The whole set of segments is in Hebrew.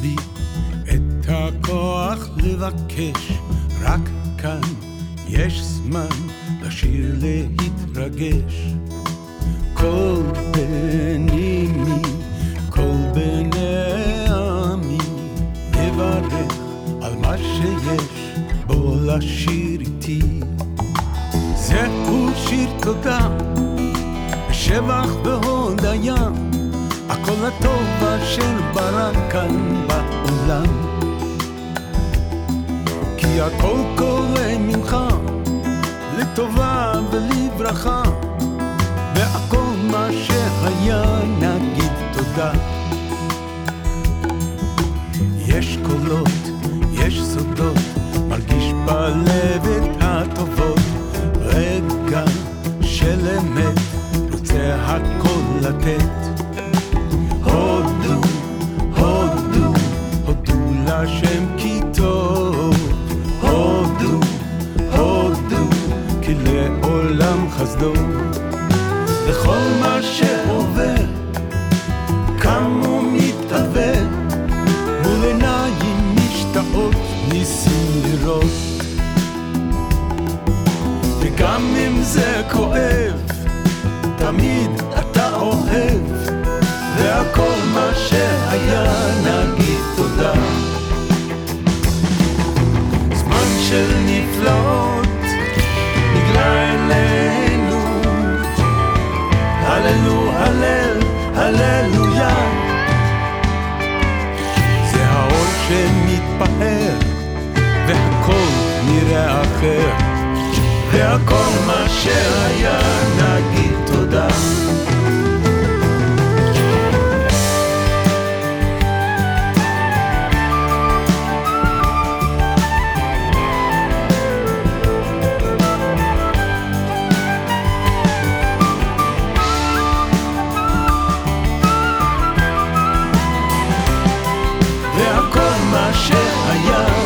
בי את הכוח לבקש, רק כאן יש זמן לשיר להתרגש. כל בנימי, כל בני עמי, נברך על מה שיש, בוא לשיר איתי. זהו שיר תודה, שבח והודיה, הכל הטוב אשר ברא כאן בעולם. כי הכל קורה ממך, לטובה ולברכה, והכל מה שהיה נגיד תודה. יש קולות, יש סודות, מרגיש בלב את הטובות, רגע של אמת, רוצה הכל לתת. להשם כי טוב. הודו, הודו, כי לעולם חסדו. לכל מה שעובר, קם ומתהווה, מול עיניים משתאות ניסים לראות. והכל מה שהיה נגיד תודה. והכל מה שהיה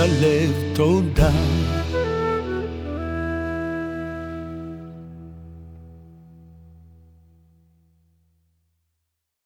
הלב תודה